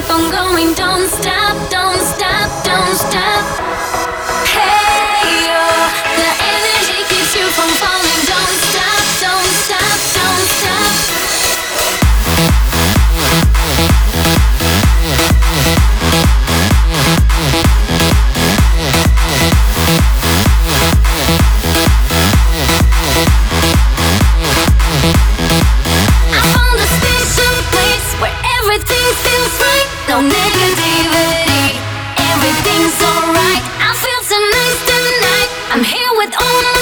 keep on going, don't stop, don't no negativity. Everything's alright. I feel so nice tonight. I'm here with all my.